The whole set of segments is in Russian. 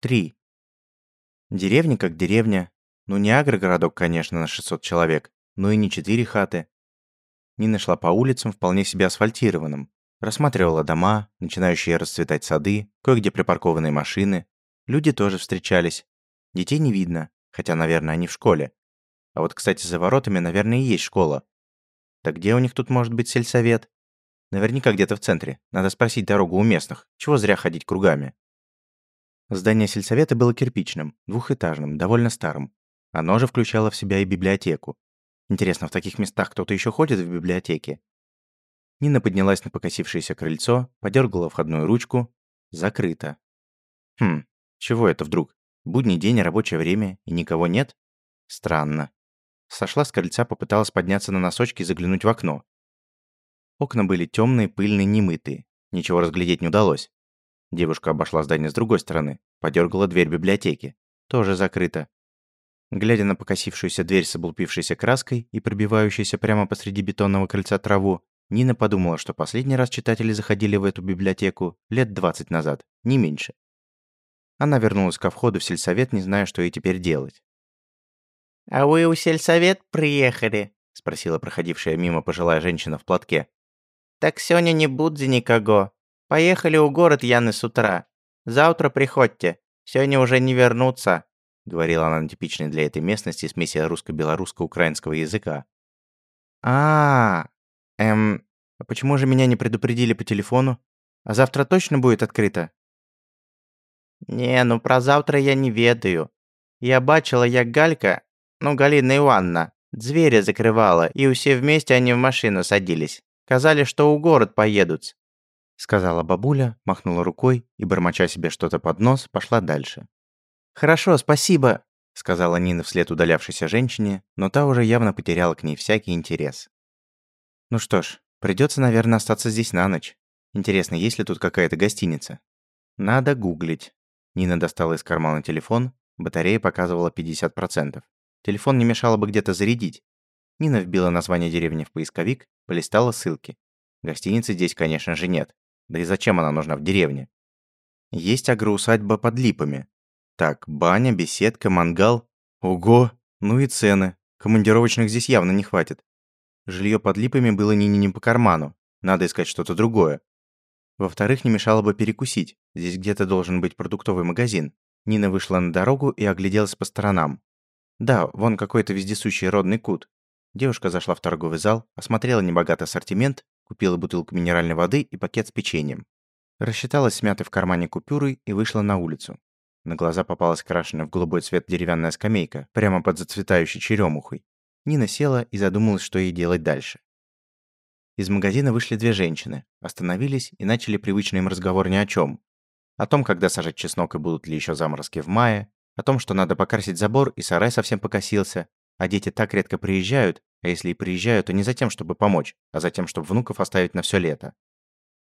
Три. Деревня как деревня. Ну не агрогородок, конечно, на 600 человек, но и не четыре хаты. Нина шла по улицам, вполне себе асфальтированным. Рассматривала дома, начинающие расцветать сады, кое-где припаркованные машины. Люди тоже встречались. Детей не видно, хотя, наверное, они в школе. А вот, кстати, за воротами, наверное, и есть школа. Так где у них тут может быть сельсовет? Наверняка где-то в центре. Надо спросить дорогу у местных. Чего зря ходить кругами? Здание сельсовета было кирпичным, двухэтажным, довольно старым. Оно же включало в себя и библиотеку. Интересно, в таких местах кто-то еще ходит в библиотеке? Нина поднялась на покосившееся крыльцо, подергала входную ручку. Закрыто. Хм, чего это вдруг? Будний день, рабочее время, и никого нет? Странно. Сошла с крыльца, попыталась подняться на носочки и заглянуть в окно. Окна были темные, пыльные, немытые. Ничего разглядеть не удалось. Девушка обошла здание с другой стороны, подергала дверь библиотеки. Тоже закрыто. Глядя на покосившуюся дверь с облупившейся краской и пробивающейся прямо посреди бетонного крыльца траву, Нина подумала, что последний раз читатели заходили в эту библиотеку лет 20 назад, не меньше. Она вернулась ко входу в сельсовет, не зная, что ей теперь делать. «А вы у сельсовет приехали?» — спросила проходившая мимо пожилая женщина в платке. «Так сегодня не будзе никого. Поехали у город Яны с утра. Завтра приходьте. Сегодня уже не вернуться», — говорила она на типичной для этой местности смеси русско-белорусско-украинского языка. а, -а, Эм, а почему же меня не предупредили по телефону? А завтра точно будет открыто? Не, ну про завтра я не ведаю. Я бачила, як Галька, ну Галина Ивановна, двери закрывала, и все вместе они в машину садились. Казали, что у город поедут. Сказала бабуля, махнула рукой и, бормоча себе что-то под нос, пошла дальше. «Хорошо, спасибо», — сказала Нина вслед удалявшейся женщине, но та уже явно потеряла к ней всякий интерес. Ну что ж, придется, наверное, остаться здесь на ночь. Интересно, есть ли тут какая-то гостиница? Надо гуглить. Нина достала из кармана телефон, батарея показывала 50%. Телефон не мешало бы где-то зарядить. Нина вбила название деревни в поисковик, полистала ссылки. Гостиницы здесь, конечно же, нет. Да и зачем она нужна в деревне? Есть агроусадьба под липами. Так, баня, беседка, мангал. Ого! Ну и цены. Командировочных здесь явно не хватит. Жилье под липами было Нине не по карману. Надо искать что-то другое. Во-вторых, не мешало бы перекусить. Здесь где-то должен быть продуктовый магазин. Нина вышла на дорогу и огляделась по сторонам. Да, вон какой-то вездесущий родный кут. Девушка зашла в торговый зал, осмотрела небогатый ассортимент, купила бутылку минеральной воды и пакет с печеньем. Рассчиталась смятой в кармане купюрой и вышла на улицу. На глаза попалась крашенная в голубой цвет деревянная скамейка, прямо под зацветающей черемухой. Нина села и задумалась, что ей делать дальше. Из магазина вышли две женщины, остановились и начали привычный им разговор ни о чем. О том, когда сажать чеснок и будут ли еще заморозки в мае, о том, что надо покрасить забор и сарай совсем покосился, а дети так редко приезжают, а если и приезжают, то не за тем, чтобы помочь, а за тем, чтобы внуков оставить на все лето.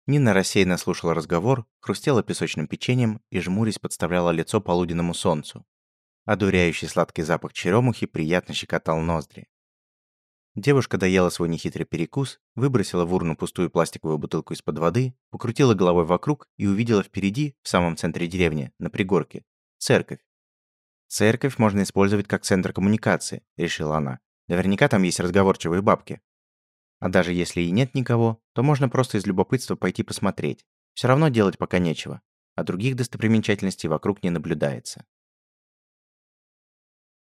Нина рассеянно слушала разговор, хрустела песочным печеньем и жмурясь подставляла лицо полуденному солнцу. Одуряющий сладкий запах черемухи приятно щекотал ноздри. Девушка доела свой нехитрый перекус, выбросила в урну пустую пластиковую бутылку из-под воды, покрутила головой вокруг и увидела впереди, в самом центре деревни, на пригорке, церковь. «Церковь можно использовать как центр коммуникации», — решила она. «Наверняка там есть разговорчивые бабки. А даже если и нет никого, то можно просто из любопытства пойти посмотреть. Все равно делать пока нечего, а других достопримечательностей вокруг не наблюдается».